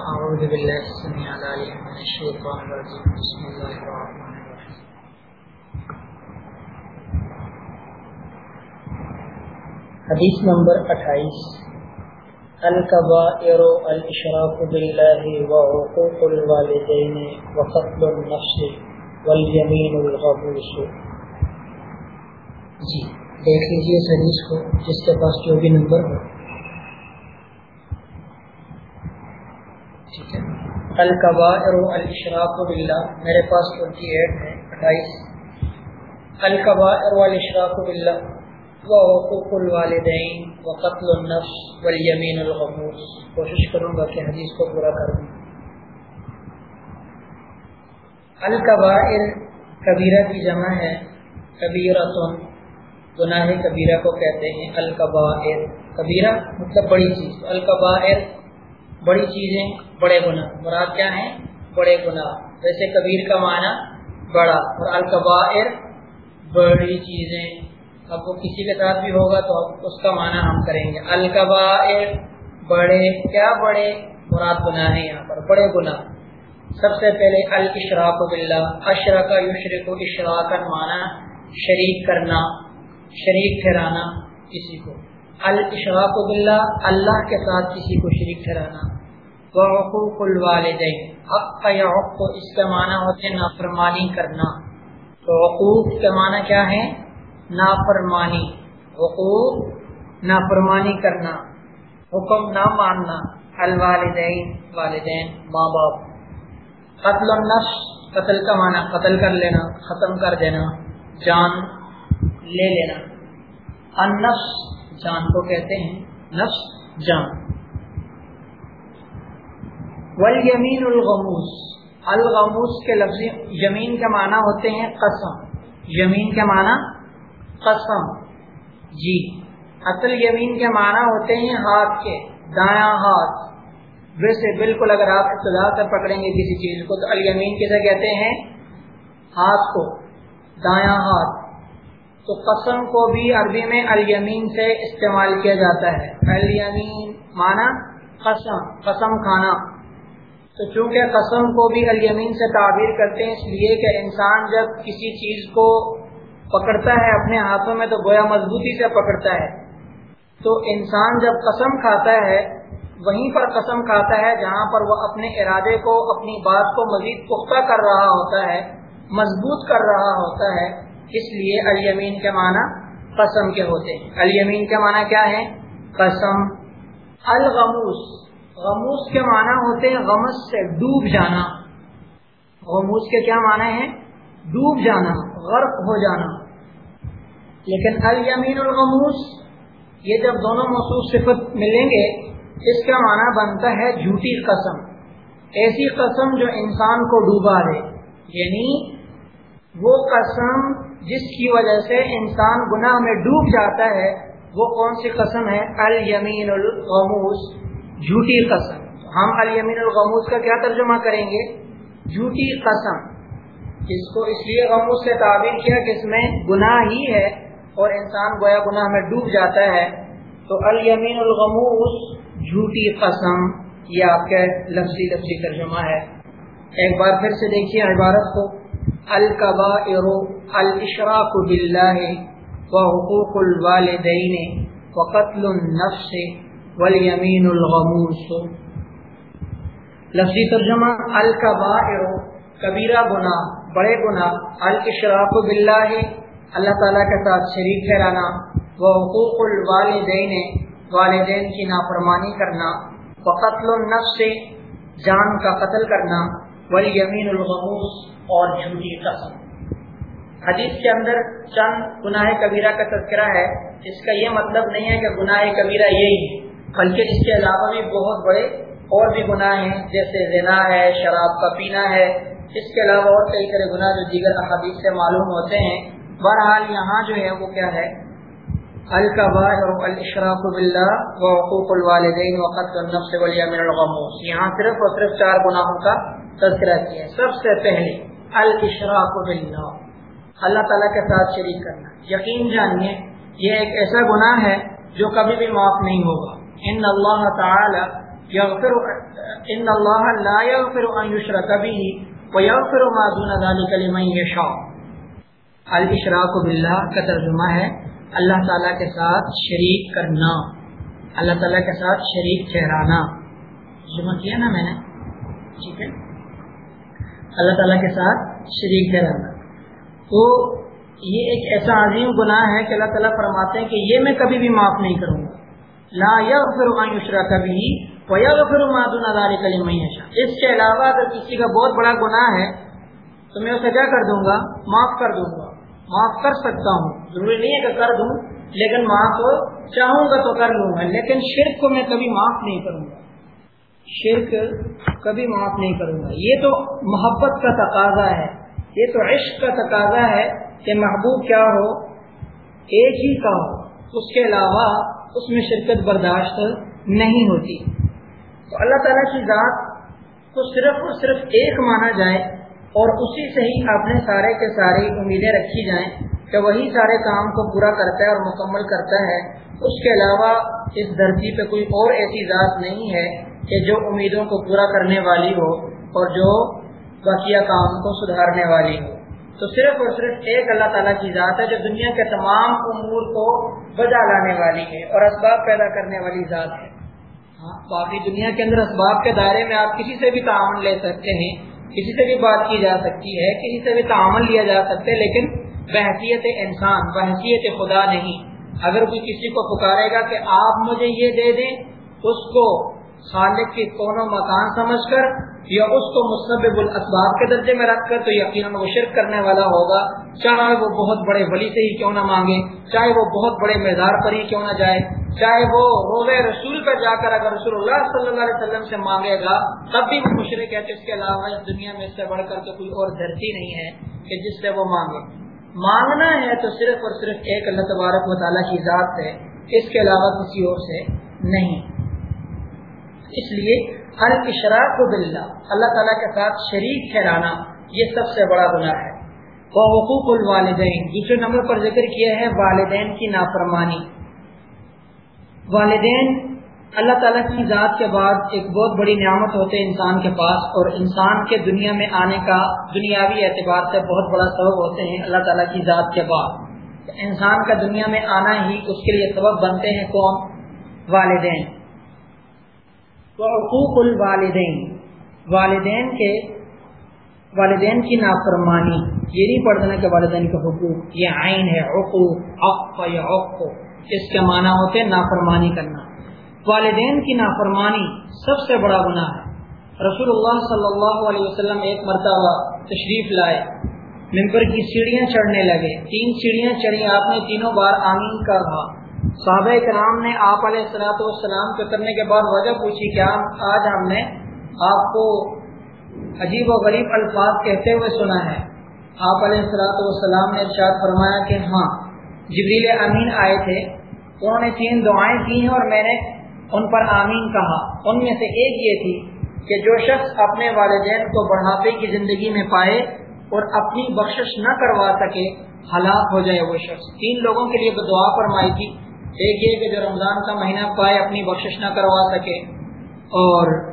أعوذ بالله السميع العليم من الشيطان الرجيم. بسم الله الرحمن الرحيم. حدیث نمبر اٹھائیس. الکبائر الاشراف باللہ وعقوق الوالدین وقتل النفس والیمین الغبوس جی دیکھ لیجیے اس حدیث کو، جس کے پاس جو بھی نمبر ہو ٹھیک ہے الکبائر الاشراف باللہ میرے پاس ٹوینٹی ایٹ ہے اٹھائیس الکبائر والاشراف باللہ وحقوق الوالدین وقتل النفس والیمین الغموس. کوشش کروں گا کہ حدیث کو پورا کر دوں. الکبائر کبیرہ کی جمع ہے. کبیرتن، گناہ کبیرہ کو کہتے ہیں. الکبائر کبیرہ مطلب بڑی چیز. الکبائر بڑی چیزیں، بڑے گناہ۔ مراد کیا ہیں؟ بڑے گناہ۔ ویسے کبیر کا معنی بڑا اور الکبائر بڑی چیزیں۔ اب وہ کسی کے ساتھ بھی ہوگا تو اس کا معنی ہم کریں گے۔ الکبائر بڑے، کیا بڑے؟ مراد گناہ ہیں یہاں پر، بڑے گناہ۔ سب سے پہلے الاشراق باللہ۔ اشرک یشرک اشراق معنی شریک کرنا، شریک ٹھہرانا، کسی کو۔ الاشراق باللہ، اللہ کے ساتھ کسی کو شریک ٹھہرانا۔ وحقوق الوالدین، حق یا حق اس کا معنی ہوتے ہیں نافرمانی کرنا۔ تو حقوق کے معنی کیا ہے نافرمانی۔ حقوق نافرمانی کرنا۔ حکم نہ ماننا۔ الوالدین، والدین ماں باپ قتل النفس، قتل کا معنی قتل کر لینا، ختم کر دینا۔ جان لے لینا۔ النفس جان کو کہتے ہیں، نفس، جان۔ والیمین الغموس۔ الغموس کے لفظ یمین کے معنی ہوتے ہیں قسم۔ یمین کے معنی قسم۔ جی۔ اصل یمین کے معنی ہوتے ہیں ہاتھ کے، دایاں ہاتھ۔ ویسے بالکل اگر آپ ابتدا سے پکڑیں گے کسی چیز کو تو الیمین کسے کہتے ہیں؟ ہاتھ کو۔ دایاں ہاتھ۔ تو قسم کو بھی عربی میں الیمین سے استعمال کیا جاتا ہے۔ الیمین معنی قسم قسم کھانا۔ تو چونکہ قسم کو بھی الیمین سے تعبیر کرتے ہیں، اس لیے کہ انسان جب کسی چیز کو پکڑتا ہے اپنے ہاتھوں میں، تو گویا مضبوطی سے پکڑتا ہے۔ تو انسان جب قسم کھاتا ہے، وہیں پر قسم کھاتا ہے جہاں پر وہ اپنے ارادے کو، اپنی بات کو مزید پختہ کر رہا ہوتا ہے، مضبوط کر رہا ہوتا ہے۔ اس لیے الیمین کے معنی قسم کے ہوتے ہیں۔ الیمین کے معنی کیا ہے؟ قسم۔ الغموس۔ غموس کے معنی ہوتے ہیں غمس سے ڈوب جانا۔ غموس کے کیا معنی ہیں؟ ڈوب جانا، غرق ہو جانا۔ لیکن الیمین الغموس، یہ جب دونوں محسوس صفت ملیں گے، اس کا معنی بنتا ہے جھوٹی قسم۔ ایسی قسم جو انسان کو ڈوبا دے۔ یعنی وہ قسم جس کی وجہ سے انسان گناہ میں ڈوب جاتا ہے، وہ کون سی قسم ہے؟ الیمین الغموس جھوٹی قسم۔ ہم الیمین الغموس کا کیا ترجمہ کریں گے؟ جھوٹی قسم۔ اس کو اس لیے غموس سے تعبیر کیا کہ اس میں گناہ ہی ہے اور انسان گویا گناہ میں ڈوب جاتا ہے۔ تو الیمین الغموس جھوٹی قسم، یہ آپ کے لفظی لفظی ترجمہ ہے۔ ایک بار پھر سے دیکھیے عبارت کو۔ القبا الاشراق باللہ و حقوق الوالدین و النفس والیمین الغموس. لفظی ترجمہ القبا کبیرہ گناہ، بڑے گناہ الاشراق باللہ اللہ تعالیٰ کے ساتھ شریک ٹھہرانا وہ حقوق الوالدین، والدین کی نافرمانی کرنا و قتل النفس سے جان کا قتل کرنا والیمین الغموس اور جھوٹی قسم۔ حدیث کے اندر چند گناہ کبیرہ کا تذکرہ ہے، اس کا یہ مطلب نہیں ہے کہ گناہ کبیرہ یہی ہے، بلکہ اس کے علاوہ بھی بہت بڑے اور بھی گناہ ہیں، جیسے زنا ہے، شراب کا پینا ہے۔ اس کے علاوہ اور کئی طرح گناہ جو دیگر احادیث سے معلوم ہوتے ہیں۔ بہرحال یہاں جو ہے وہ کیا ہے؟ الشراف باللہ وقوق الوالدین وقت النفس والیمن الغموس۔ یہاں صرف اور صرف چار گناہوں کا تذکرہ کیا سب سے پہلے، الاشراق باللہ۔ اللہ تعالیٰ کے ساتھ شریک کرنا۔ یقین جانیے، یہ ایک ایسا گناہ ہے جو کبھی بھی معاف نہیں ہوگا۔ ان اللہ تعالی یغفر، ان اللہ لا یغفر ان یشرک به ویغفر ما دون ذلك لمن یشاء۔ الاشراق باللہ کا ترجمہ ہے، اللہ تعالیٰ کے ساتھ شریک کرنا۔ اللہ تعالیٰ کے ساتھ شریک ٹھہرانا۔ جمع کیا نا میں نے؟ ٹھیک ہے۔ اللہ تعالیٰ کے ساتھ شریک ٹھہرانا تو یہ ایک ایسا عظیم گناہ ہے کہ اللہ تعالیٰ فرماتے ہیں کہ یہ میں کبھی بھی معاف نہیں کروں گا۔ لا یغفر ان یشرک به ویغفر ما دون ذلك لمن یشاء۔ اس کے علاوہ اگر کسی کا بہت بڑا گناہ ہے تو میں اسے کیا کر دوں گا؟ معاف کر دوں گا۔ معاف کر سکتا ہوں۔ ضروری نہیں ہے کہ کر دوں، لیکن معاف چاہوں گا تو کر لوں گا، لیکن شرک کو میں کبھی معاف نہیں کروں گا۔ شرک کبھی معاف نہیں کروں گا۔ یہ تو محبت کا تقاضا ہے۔ یہ تو عشق کا تقاضا ہے کہ محبوب کیا ہو، ایک ہی کا ہو۔ اس کے علاوہ اس میں شرکت برداشت نہیں ہوتی۔ تو اللہ تعالیٰ کی ذات کو صرف اور صرف ایک مانا جائے اور اسی سے ہی اپنے سارے کے ساری امیدیں رکھی جائیں کہ وہی سارے کام کو پورا کرتا ہے اور مکمل کرتا ہے۔ اس کے علاوہ اس دھرتی پہ کوئی اور ایسی ذات نہیں ہے۔ کہ جو امیدوں کو پورا کرنے والی ہو اور جو بقیہ کام کو سدھارنے والی ہو۔ تو صرف اور صرف ایک اللہ تعالیٰ کی ذات ہے جو دنیا کے تمام امور کو بجا لانے والی ہے اور اسباب پیدا کرنے والی ذات ہے۔ ہاں باقی دنیا کے اندر اسباب کے دائرے میں آپ کسی سے بھی تعاون لے سکتے ہیں، کسی سے بھی بات کی جا سکتی ہے، کسی سے بھی تعاون لیا جا سکتا ہے، لیکن بحثیت انسان، بحثیت خدا نہیں۔ اگر کوئی کسی کو پکارے گا کہ آپ مجھے یہ دے دیں، اس کو خالق کے کونوں مکان سمجھ کر یا اس کو مصنب الاسباب کے درجے میں رکھ کر تو یقیناً وہ شرک کرنے والا ہوگا۔ چاہے وہ بہت بڑے ولی سے ہی کیوں نہ مانگے، چاہے وہ بہت بڑے میدار پر ہی کیوں نہ جائے، چاہے وہ روز رسول پر جا کر اگر رسول اللہ صلی اللہ علیہ وسلم سے مانگے گا، تب بھی وہ مشرق ہے۔ اس کے علاوہ اس دنیا میں اس سے بڑھ کر کے کوئی اور دھرتی نہیں ہے کہ جس سے وہ مانگے۔ مانگنا ہے تو صرف اور صرف ایک اللہ تبارک و تعالیٰ کی ذات ہے، اس کے علاوہ کسی اور سے نہیں۔ اس لیے الاشراق باللہ، اللہ تعالیٰ کے ساتھ شریک ٹھہرانا یہ سب سے بڑا گناہ ہے۔ وہ حقوق الوالدین دوسرے نمبر پر ذکر کیا ہے والدین کی نافرمانی۔ والدین، اللہ تعالیٰ کی ذات کے بعد ایک بہت بڑی نعمت ہوتے ہیں انسان کے پاس، اور انسان کے دنیا میں آنے کا دنیاوی اعتبار سے بہت بڑا سبب ہوتے ہیں اللہ تعالیٰ کی ذات کے بعد۔ انسان کا دنیا میں آنا ہی اس کے لیے سبب بنتے ہیں کون؟ والدین۔ حقوق الوالدین۔ والدین کے والدین کی نافرمانی۔ یہ نہیں پڑھنا کہ والدین کے حقوق، یہ عین ہے حقوق یا حق اس کے معنی ہوتے نافرمانی کرنا۔ والدین کی نافرمانی سب سے بڑا گناہ ہے۔ رسول اللہ صلی اللہ علیہ وسلم ایک مرتبہ تشریف لائے۔ ممبر کی سیڑھیاں چڑھنے لگے۔ تین سیڑھیاں چڑھی، آپ نے تینوں بار آمین کہا۔ صحابہ کرام نے آپ علیہ السلاۃ والسلام کے کرنے کے بعد وجہ پوچھی کہ آج ہم نے آپ کو عجیب و غریب الفاظ کہتے ہوئے سنا ہے۔ آپ علیہ السلاۃ والسلام نے ارشاد فرمایا کہ ہاں جبریل امین آئے تھے۔ انہوں نے تین دعائیں کی ہیں اور میں نے ان پر آمین کہا۔ ان میں سے ایک یہ تھی کہ جو شخص اپنے والدین کو بڑھاپے کی زندگی میں پائے اور اپنی بخشش نہ کروا سکے، ہلاک ہو جائے وہ شخص۔ تین لوگوں کے لیے دعا فرمائی تھی۔ ایک یہ کہ جو رمضان کا مہینہ پائے اپنی بخشش نہ کروا سکے۔ اور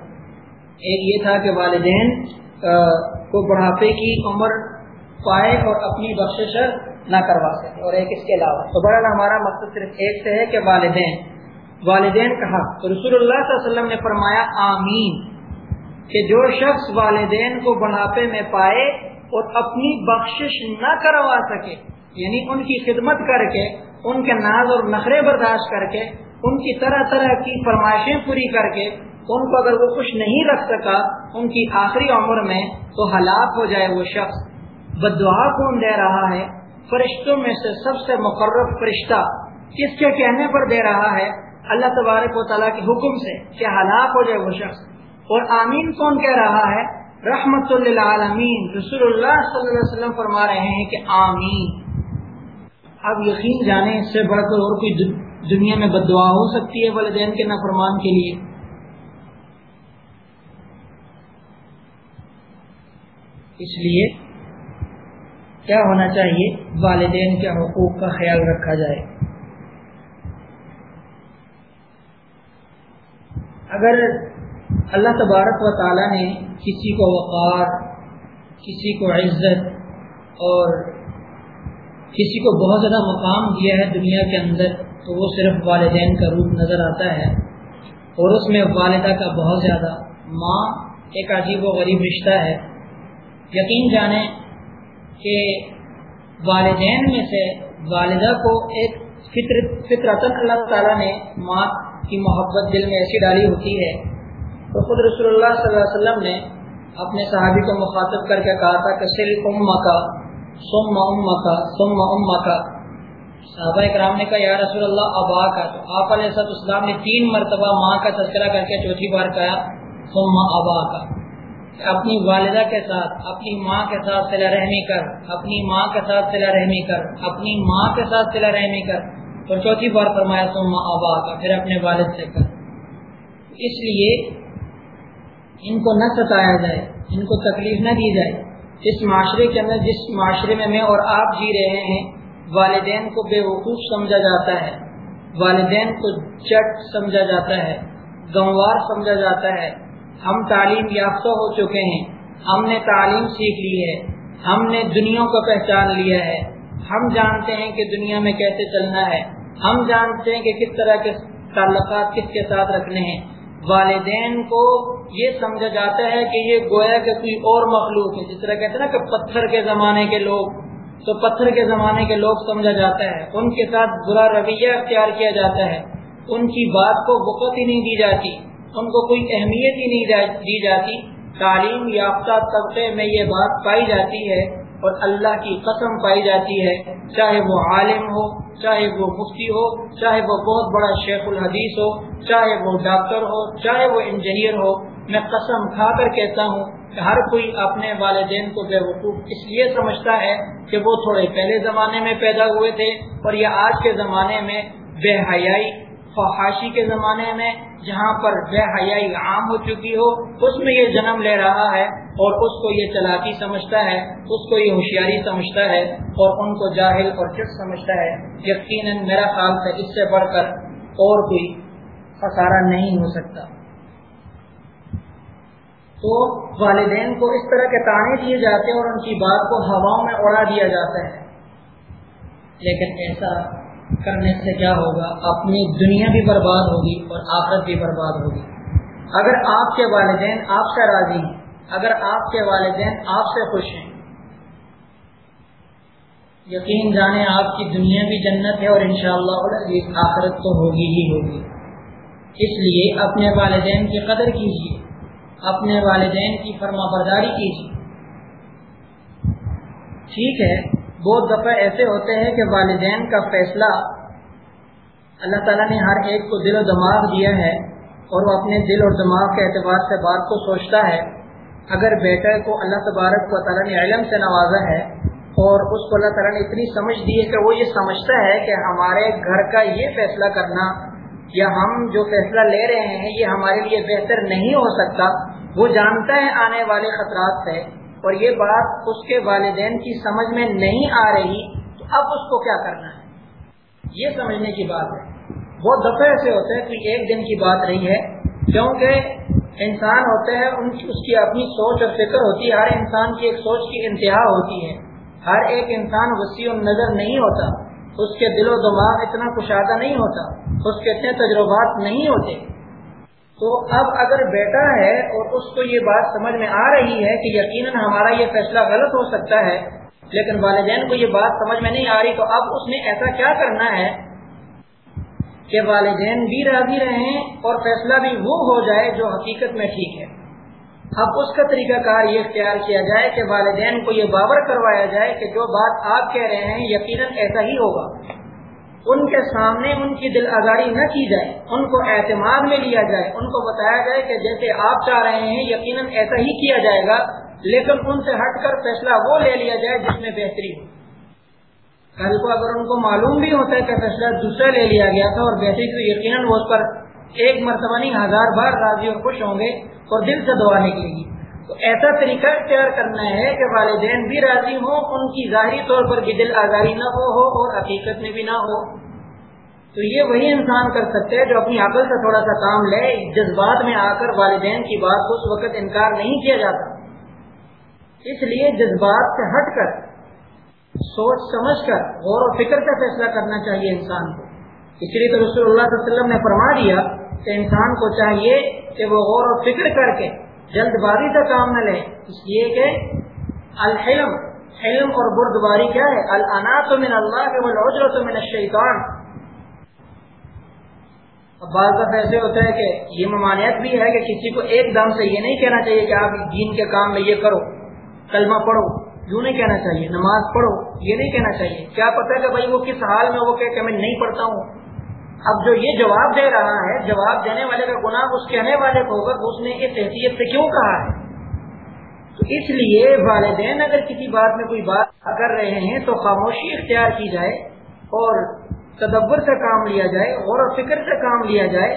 ایک یہ تھا کہ والدین کو بڑھاپے کی عمر پائے اور اپنی بخشش نہ کروا سکے، اور ایک اس کے علاوہ۔ تو بڑا ہمارا مقصد صرف ایک سے ہے کہ والدین والدین کہا۔ تو رسول اللہ صلی اللہ علیہ وسلم نے فرمایا، آمین۔ کہ جو شخص والدین کو بڑھاپے میں پائے اور اپنی بخشش نہ کروا سکے یعنی ان کی خدمت کر کے، ان کے ناز اور نخرے برداشت کر کے، ان کی طرح طرح کی فرمائشیں پوری کر کے، ان کو اگر وہ خوش نہیں رکھ سکا، ان کی آخری عمر میں تو ہلاک ہو جائے وہ شخص۔ بدعا کون دے رہا ہے؟ فرشتوں میں سے سب سے مقرر فرشتہ۔ کس کے کہنے پر دے رہا ہے؟ اللہ تبارک و تعالیٰ کے حکم سے کہ ہلاک ہو جائے وہ شخص۔ اور آمین کون کہہ رہا ہے؟ رحمت اللہ عالمین رسول اللہ صلی اللہ علیہ وسلم فرما رہے ہیں کہ آمین۔ اب یقین جانے اس سے بڑھ کر اور کوئی دنیا میں بد دعا ہو سکتی ہے والدین کے نافرمان کے لیے؟ اس لیے کیا ہونا چاہیے؟ والدین کے حقوق کا خیال رکھا جائے۔ اگر اللہ تبارک و تعالیٰ نے کسی کو وقار، کسی کو عزت اور کسی کو بہت زیادہ مقام دیا ہے دنیا کے اندر، تو وہ صرف والدین کا روپ نظر آتا ہے۔ اور اس میں والدہ کا بہت زیادہ، ماں ایک عجیب و غریب رشتہ ہے۔ یقین جانیں کہ والدین میں سے والدہ کو ایک فطر، فطرت اللہ تعالیٰ نے ماں کی محبت دل میں ایسی ڈالی ہوتی ہے۔ تو خود رسول اللہ صلی اللہ علیہ وسلم نے اپنے صحابی کو مخاطب کر کے کہا تھا کہ سل ام کا سم ام سم ام صحابہ اکرام نے کہا، یا رسول اللہ ابا کا تو آپ علیہ صد اسلام نے تین مرتبہ ماں کا تذکرہ کر کے چوتھی بار کہا سم ابا کا اپنی والدہ کے ساتھ، اپنی ماں کے ساتھ سلا رحمی کر، اپنی ماں کے ساتھ سلا رحمی کر، اپنی ماں کے ساتھ سلا رحمی کر۔ اور چوتھی بار فرمایا سم ابا کا پھر اپنے والد سے کر اس لیے ان کو نہ ستایا جائے، ان کو تکلیف نہ دی جائے۔ اس معاشرے کے اندر جس معاشرے میں میں اور آپ جی رہے ہیں، والدین کو بے وقوف سمجھا جاتا ہے، والدین کو چٹ سمجھا جاتا ہے، گنوار سمجھا جاتا ہے۔ ہم تعلیم یافتہ ہو چکے ہیں، ہم نے تعلیم سیکھ لی ہے، ہم نے دنیا کو پہچان لیا ہے۔ ہم جانتے ہیں کہ دنیا میں کیسے چلنا ہے، ہم جانتے ہیں کہ کس طرح کے تعلقات کس کے ساتھ رکھنے ہیں۔ والدین کو یہ سمجھا جاتا ہے کہ یہ گویا کہ کوئی اور مخلوق ہے۔ جس طرح کہتے ہیں نا کہ پتھر کے زمانے کے لوگ۔ تو پتھر کے زمانے کے لوگ سمجھا جاتا ہے۔ ان کے ساتھ برا رویہ اختیار کیا جاتا ہے۔ ان کی بات کو وقت ہی نہیں دی جاتی۔ ان کو کوئی اہمیت ہی نہیں دی جاتی۔ تعلیم یافتہ طبقے میں یہ بات پائی جاتی ہے۔ اور اللہ کی قسم پائی جاتی ہے، چاہے وہ عالم ہو، چاہے وہ مفتی ہو، چاہے وہ بہت بڑا شیخ الحدیث ہو، چاہے وہ ڈاکٹر ہو، چاہے وہ انجینئر ہو، میں قسم کھا کر کہتا ہوں کہ ہر کوئی اپنے والدین کو بے وقوف اس لیے سمجھتا ہے کہ وہ تھوڑے پہلے زمانے میں پیدا ہوئے تھے اور یہ آج کے زمانے میں بے حیائی فحاشی کے زمانے میں، جہاں پر بے حیائی عام ہو چکی ہو، اس میں یہ جنم لے رہا ہے اور اس کو یہ چلاکی سمجھتا ہے، اس کو یہ ہوشیاری سمجھتا ہے اور ان کو جاہل اور چٹ سمجھتا ہے۔ یقیناً میرا خیال سے اس سے بڑھ کر اور کوئی خسارہ نہیں ہو سکتا۔ تو والدین کو اس طرح کے تانے دیے جاتے ہیں اور ان کی بات کو ہواؤں میں اڑا دیا جاتا ہے۔ لیکن ایسا کرنے سے کیا ہوگا؟ اپنی دنیا بھی برباد ہوگی اور آخرت بھی برباد ہوگی۔ اگر آپ کے والدین آپ سے راضی ہیں اگر آپ کے والدین آپ سے خوش ہیں، یقین جانے آپ کی دنیا بھی جنت ہے اور انشاءاللہ اللہ آخرت تو ہوگی ہی ہوگی۔ اس لیے اپنے والدین کی قدر کیجیے، اپنے والدین کی فرما برداری کیجیے۔ ٹھیک ہے، بہت دفعہ ایسے ہوتے ہیں کہ والدین کا فیصلہ اللہ تعالیٰ نے ہر ایک کو دل و دماغ دیا ہے اور وہ اپنے دل اور دماغ کے اعتبار سے بات کو سوچتا ہے۔ اگر بیٹے کو اللہ تبارک و تعالیٰ نے علم سے نوازا ہے اور اس کو اللہ تعالیٰ نے اتنی سمجھ دی ہے کہ وہ یہ سمجھتا ہے کہ ہمارے گھر کا یہ فیصلہ کرنا یا ہم جو فیصلہ لے رہے ہیں یہ ہمارے لیے بہتر نہیں ہو سکتا، وہ جانتا ہے آنے والے خطرات سے اور یہ بات اس کے والدین کی سمجھ میں نہیں آ رہی تو اب اس کو کیا کرنا ہے۔ یہ سمجھنے کی بات ہے۔ بہت دفعہ ایسے ہوتے ہیں کہ ایک دن کی بات نہیں ہے، کیونکہ انسان ہوتے ہیں، ان کی اس کی اپنی سوچ اور فکر ہوتی ہے، ہر انسان کی ایک سوچ کی انتہا ہوتی ہے۔ ہر ایک انسان وسیع نظر نہیں ہوتا۔ اس کے دل و دماغ اتنا کشادہ نہیں ہوتا۔ اس کے اتنے تجربات نہیں ہوتے۔ تو اب اگر بیٹا ہے اور اس کو یہ بات سمجھ میں آ رہی ہے کہ یقیناً ہمارا یہ فیصلہ غلط ہو سکتا ہے، لیکن والدین کو یہ بات سمجھ میں نہیں آ رہی، تو اب اس نے ایسا کیا کرنا ہے؟ کہ والدین بھی راضی رہیں اور فیصلہ بھی وہ ہو جائے جو حقیقت میں ٹھیک ہے۔ اب اس کا طریقہ کار یہ اختیار کیا جائے کہ والدین کو یہ بابر کروایا جائے کہ جو بات آپ کہہ رہے ہیں یقیناً ایسا ہی ہوگا۔ ان کے سامنے ان کی دل آزاری نہ کی جائے، ان کو اعتماد میں لیا جائے، ان کو بتایا جائے کہ جیسے آپ چاہ رہے ہیں یقیناً ایسا ہی کیا جائے گا، لیکن ان سے ہٹ کر فیصلہ وہ لے لیا جائے جس میں بہتری ہو۔ کل کو اگر ان کو معلوم بھی ہوتا ہے کہ فیصلہ دوسرا لے لیا گیا تھا اور بہتری تو یقیناً وہ اس پر ایک مرتبہ نہیں، ہزار بار راضی اور خوش ہوں گے اور دل سے دعا نکلے گی۔ تو ایسا طریقہ اختیار کرنا ہے کہ والدین بھی راضی ہوں، ان کی ظاہری طور پر بھی دل آزاری نہ ہو اور حقیقت میں بھی نہ ہو۔ تو یہ وہی انسان کر سکتے ہیں جو اپنی عقل سے تھوڑا سا کام لے، جذبات میں آ کر والدین کی بات کو اس وقت انکار نہیں کیا جاتا۔ اس لیے جذبات سے ہٹ کر سوچ سمجھ کر غور و فکر کا فیصلہ کرنا چاہیے انسان کو۔ اس لیے تو رسول اللہ صلی اللہ علیہ وسلم نے فرما دیا کہ انسان کو چاہیے کہ وہ غور و فکر کر کے جلد بازی سے کام نہ لے۔ اس لیے کہ الحلم، حلم اور بردباری کیا ہے؟ الانات من اللہ کے والعجرت من الشیطان۔ اب بعض دفعہ ایسے ہوتا ہے کہ یہ ممانعت بھی ہے کہ کسی کو ایک دم سے یہ نہیں کہنا چاہیے کہ آپ دین کے کام میں یہ کرو، کلمہ پڑھو۔ یوں نہیں کہنا چاہیے، نماز پڑھو، یہ نہیں کہنا چاہیے۔ کیا پتہ ہے کہ بھائی وہ کس حال میں وہ کہ میں نہیں پڑھتا ہوں؟ اب جو یہ جواب دے رہا ہے، جواب دینے والے کا گناہ اس کہنے والے کو ہوگا اس نے اس حیثیت سے کیوں کہا ہے؟ تو اس لیے والدین اگر کسی بات میں کوئی بات کر رہے ہیں تو خاموشی اختیار کی جائے اور تدبر سے کام لیا جائے غور و فکر سے کام لیا جائے،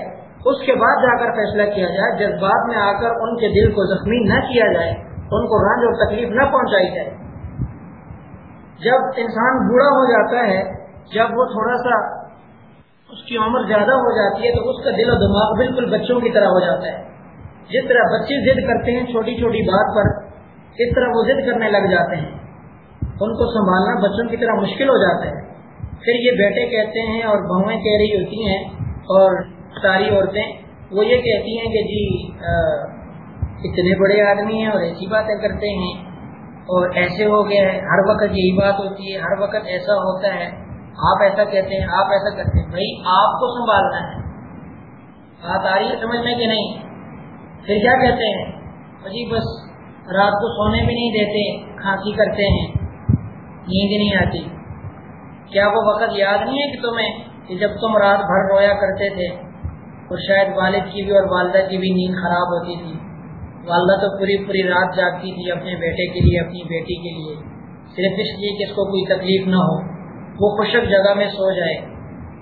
اس کے بعد جا کر فیصلہ کیا جائے، جذبات میں آ کر ان کے دل کو زخمی نہ کیا جائے، ان کو رنج اور تکلیف نہ پہنچائی جائے۔ جب انسان بوڑھا ہو جاتا ہے، جب وہ تھوڑا سا اس کی عمر زیادہ ہو جاتی ہے، تو اس کا دل و دماغ بالکل بچوں کی طرح ہو جاتا ہے۔ جس طرح بچے ضد کرتے ہیں چھوٹی چھوٹی بات پر، اس طرح وہ ضد کرنے لگ جاتے ہیں۔ ان کو سنبھالنا بچوں کی طرح مشکل ہو جاتا ہے۔ پھر یہ بیٹے کہتے ہیں اور بہویں کہہ رہی ہوتی ہیں اور ساری عورتیں، وہ یہ کہتی ہیں کہ جی اتنے بڑے آدمی ہیں اور ایسی باتیں کرتے ہیں۔ اور ایسے ہو گئے ہر وقت یہی بات ہوتی ہے، ہر وقت ایسا ہوتا ہے۔ آپ ایسا کہتے ہیں، آپ ایسا کرتے ہیں۔ بھائی، آپ کو سنبھالنا ہے۔ بات آ رہی ہے سمجھ میں کہ نہیں؟ پھر کیا کہتے ہیں؟ جی بس رات کو سونے بھی نہیں دیتے، کھانسی کرتے ہیں۔ نیند نہیں آتی۔ کیا وہ وقت یاد نہیں ہے کہ تمہیں کہ جب تم رات بھر رویا کرتے تھے تو شاید والد کی بھی اور والدہ کی بھی نیند خراب ہوتی تھی؟ والدہ تو پوری پوری رات جاگتی تھی اپنے بیٹے کے لیے، اپنی بیٹی کے لیے۔ صرف اس لیے کہ اس کو کوئی تکلیف نہ ہو۔ وہ خوشک جگہ میں سو جائے،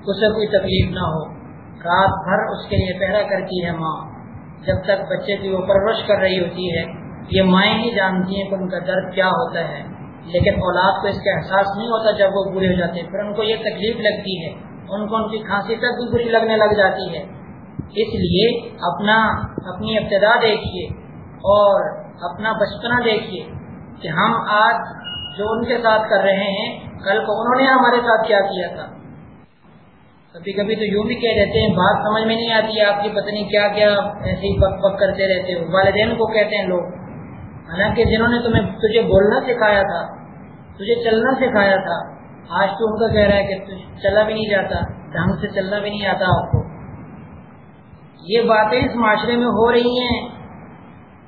اسے کوئی تکلیف نہ ہو۔ رات بھر اس کے لیے پہرا کرتی ہے ماں۔ جب تک بچے کی وہ پرورش کر رہی ہوتی ہے، یہ مائیں ہی جانتی ہیں کہ ان کا درد کیا ہوتا ہے۔ لیکن اولاد کو اس کا احساس نہیں ہوتا جب وہ بری ہو جاتے، پھر ان کو یہ تکلیف لگتی ہے۔ ان کو ان کی کھانسی تک بھی بری لگنے لگ جاتی ہے۔ اس لیے اپنا، اپنی ابتدا دیکھیے۔ اور اپنا بچپنا دیکھیے کہ ہم آج جو ان کے ساتھ کر رہے ہیں، کل کو انہوں نے ہمارے ساتھ کیا کیا تھا؟ کبھی کبھی تو یوں بھی کہہ رہتے ہیں، بات سمجھ میں نہیں آتی، آپ کی پتنی کیا کیا ایسے ہی پک پک کرتے رہتے ہو۔ والدین کو کہتے ہیں لوگ۔ حالانکہ جنہوں نے تمہیں تجھے بولنا سکھایا تھا، تجھے چلنا سکھایا تھا، آج تو ان کا کہہ رہا ہے کہ چلا بھی نہیں جاتا، ڈھنگ سے چلنا بھی نہیں آتا آپ کو۔ یہ باتیں اس معاشرے میں ہو رہی ہیں۔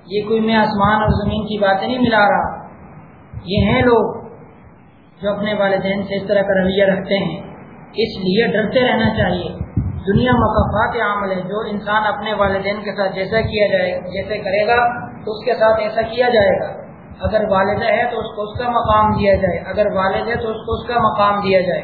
یہ کوئی میں آسمان اور زمین کی باتیں نہیں ملا رہا۔ یہ ہیں لوگ جو اپنے والدین سے اس طرح کا رویہ رکھتے ہیں۔ اس لیے ڈرتے رہنا چاہیے۔ دنیا مقافات عمل ہے۔ جو انسان اپنے والدین کے ساتھ جیسا کیا جائے، جیسے کرے گا، تو اس کے ساتھ ایسا کیا جائے گا۔ اگر والدہ ہے تو اس کو اس کا مقام دیا جائے۔ اگر والد ہے تو اس کو اس کا مقام دیا جائے۔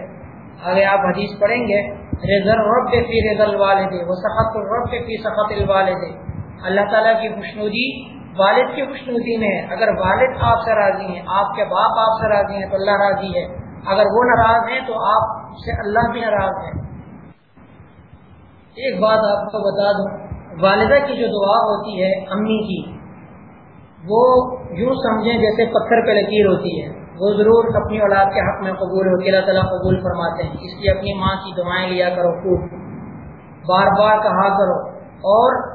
اگر آپ حدیث پڑھیں گے رضر رب فی رض الوالد وہ سخت رب فی سخت الوالد. اللہ تعالیٰ کی خوشنودی، والد کی خوشنودی میں ہے۔ اگر والد آپ سے راضی ہیں، آپ کے باپ آپ سے راضی ہیں، تو اللہ راضی ہے۔ اگر وہ ناراض ہیں، تو آپ سے اللہ بھی ناراض ہے۔ ایک بات آپ کو بتا دوں۔ والدہ کی جو دعا ہوتی ہے امی کی، وہ یوں سمجھیں جیسے پتھر پہ لکیر ہوتی ہے۔ وہ ضرور اپنی اولاد کے حق میں قبول ہوتی اللہ تعالیٰ قبول فرماتے ہیں۔ اس لیے اپنی ماں کی دعائیں لیا کرو خوب۔ بار بار کہا کرو۔ اور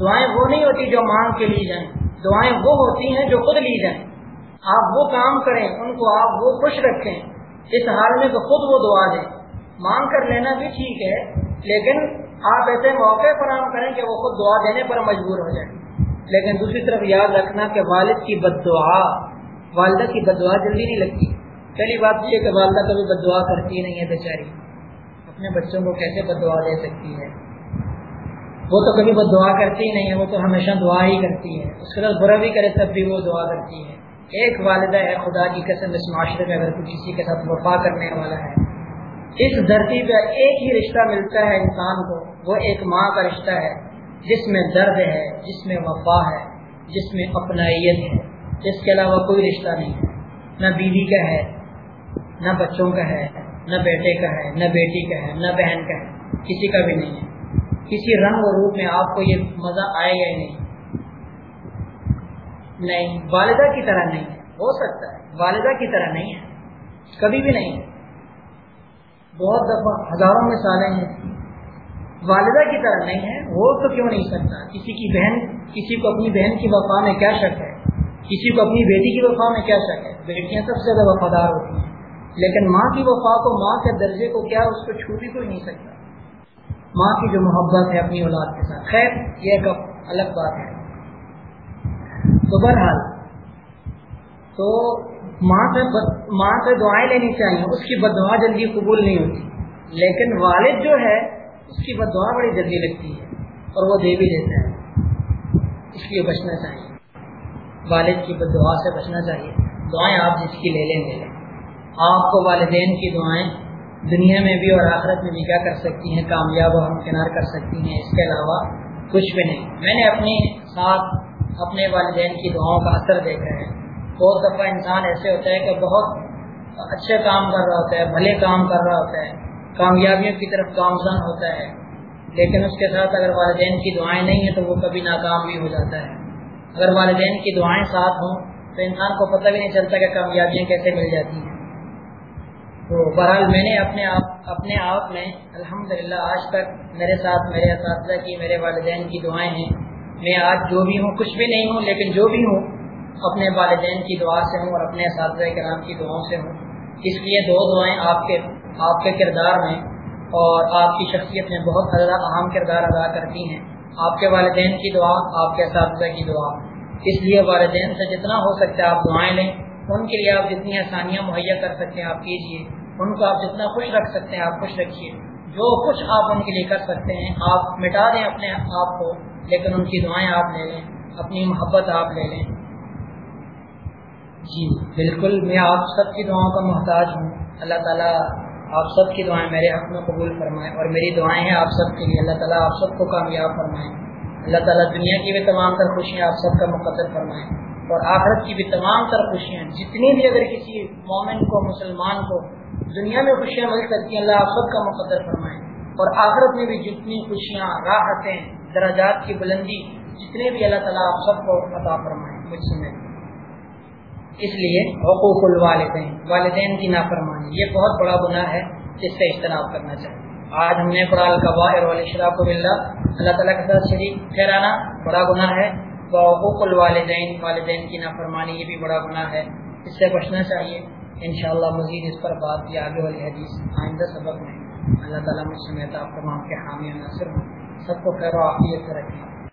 دعائیں وہ نہیں ہوتی جو مانگ کے لی جائیں۔ دعائیں وہ ہوتی ہیں جو خود لی جائیں۔ آپ وہ کام کریں، ان کو آپ وہ خوش رکھیں۔ اس حال میں تو خود وہ دعا دیں۔ مانگ کر لینا بھی ٹھیک ہے، لیکن آپ ایسے موقع فراہم کریں کہ وہ خود دعا دینے پر مجبور ہو جائیں۔ لیکن دوسری طرف یاد رکھنا کہ والد کی بد دعا، والدہ کی بد دعا جلدی نہیں لگتی۔ پہلی بات یہ کہ والدہ کبھی بد دعا کرتی نہیں ہے، بیچاری۔ اپنے بچوں کو کیسے بد دعا دے سکتی ہے؟ وہ تو کبھی وہ دعا کرتی ہی نہیں ہے، وہ تو ہمیشہ دعا ہی کرتی ہے۔ اس کے بعد برا بھی کرے تب بھی وہ دعا کرتی ہے۔ ایک والدہ ہے خدا کی قسم، اس معاشرے میں اگر کوئی کسی کے ساتھ وفا کرنے والا ہے، اس دھرتی پہ ایک ہی رشتہ ملتا ہے انسان کو، وہ ایک ماں کا رشتہ ہے، جس میں درد ہے، جس میں وفا ہے، جس میں اپنائیت ہے اس کے علاوہ کوئی رشتہ نہیں۔ ہے نہ بیوی کا ہے، نہ بچوں کا ہے، نہ بیٹے کا ہے، نہ بیٹی کا ہے، نہ بہن کا ہے، کسی کا بھی نہیں ہے۔ کسی رنگ و روپ میں آپ کو یہ مزہ آئے گا نہیں۔ نہیں، والدہ کی طرح نہیں۔ ہے ہو سکتا ہے، والدہ کی طرح نہیں ہے۔ کبھی بھی نہیں۔ بہت دفعہ ہزاروں میں سالیں ہیں۔ والدہ کی طرح نہیں ہے وہ تو کیوں نہیں سکتا؟ کسی کی بہن، کسی کو اپنی بہن کی وفا میں کیا شک ہے؟ کسی کو اپنی بیٹی کی وفا میں کیا شک ہے؟ بیٹیاں سب سے زیادہ وفادار ہوتی ہیں۔ لیکن ماں کی وفا کو، ماں کے درجے کو کیا اس کو چھو بھی کوئی نہیں سکتا۔ ماں کی جو محبت ہے اپنی اولاد کے ساتھ۔ خیر، یہ ایک الگ بات ہے۔ تو بہرحال، تو ماں سے ماں سے دعائیں لینی چاہیے، اس کی بد دعا جلدی قبول نہیں ہوتی۔ لیکن والد جو ہے، اس کی بد دعا بڑی جلدی لگتی ہے اور وہ دے بھی دیتا ہے۔ اس لیے بچنا چاہیے۔ والد کی بد دعا سے بچنا چاہیے۔ دعائیں آپ جس کی لے لیں لے لیں آپ کو والدین کی دعائیں دنیا میں بھی اور آخرت میں بھی کیا کر سکتی ہیں، کامیاب اور ہمکنار کر سکتی ہیں، اس کے علاوہ کچھ بھی نہیں۔ میں نے اپنے ساتھ اپنے والدین کی دعاؤں کا اثر دیکھا ہے۔ بہت دفعہ انسان ایسے ہوتا ہے کہ بہت اچھے کام کر رہا ہوتا ہے، بھلے کام کر رہا ہوتا ہے، کامیابیوں کی طرف گامزن ہوتا ہے۔ لیکن اس کے ساتھ اگر والدین کی دعائیں نہیں ہیں تو وہ کبھی ناکام بھی ہو جاتا ہے۔ اگر والدین کی دعائیں ساتھ ہوں تو انسان کو پتہ بھی نہیں چلتا کہ کامیابیاں کیسے مل جاتی ہیں۔ تو بہرحال میں نے اپنے آپ اپنے آپ میں الحمد آج تک میرے ساتھ میرے اساتذہ کی، میرے والدین کی دعائیں ہیں۔ میں آج جو بھی ہوں، کچھ بھی نہیں ہوں، لیکن جو بھی ہوں، اپنے والدین کی دعا سے ہوں اور اپنے اساتذہ کے نام کی دعاؤں سے ہوں۔ اس لیے دو دعائیں آپ کے آپ کے کردار میں اور آپ کی شخصیت میں بہت زیادہ اہم کردار ادا کرتی ہیں۔ آپ کے والدین کی دعا، آپ کے اساتذہ کی دعا۔ اس لیے والدین سے جتنا ہو سکتا ہے آپ دعائیں لیں، ان کے لیے آپ جتنی آسانیاں مہیا کر سکتے ہیں آپ کیجیے۔ ان کو آپ جتنا خوش رکھ سکتے ہیں، آپ خوش رکھیے۔ جو کچھ آپ ان کے لیے کر سکتے ہیں، آپ مٹا دیں اپنے آپ کو، لیکن ان کی دعائیں آپ لے لیں، اپنی محبت آپ لے لیں۔ جی بالکل۔ میں آپ سب کی دعاؤں کا محتاج ہوں۔ اللہ تعالیٰ آپ سب کی دعائیں میرے حق میں قبول فرمائیں اور میری دعائیں ہیں آپ سب کے لیے۔ اللہ تعالیٰ آپ سب کو کامیاب فرمائیں اللہ تعالیٰ دنیا کی بھی تمام تر خوشیاں آپ سب کا مقدر فرمائیں اور آخرت کی بھی تمام تر خوشیاں جتنی بھی اگر کسی مومن کو، مسلمان کو دنیا میں خوشیاں مل سکتی ہیں، اللہ آپ سب کا مقدر فرمائے۔ اور آخرت میں بھی جتنی خوشیاں، راحتیں دراجات کی بلندی جتنے بھی اللہ تعالیٰ آپ سب کو عطا فرمائے، مجھ سے اس لیے حقوق الوالدین، والدین کی نافرمانی، یہ بہت بڑا گناہ ہے جس سے اجتناب کرنا چاہیے۔ آج ہم نے قرآن کا باہر والے شراک اللہ اللہ تعالیٰ کے ساتھ شریک ٹھہرانا بڑا گناہ ہے۔ حقوق الوالدین والدین کی نافرمانی یہ بھی بڑا گناہ ہے۔ اس سے بچنا چاہیے۔ انشاءاللہ مزید اس پر بات کی آگے والی حدیث آئندہ سبق میں۔ اللہ تعالیٰ مجھ سے آپ تمام کے حامی ناصر ہوں۔ سب کو خیر و عافیت سے رکھیں۔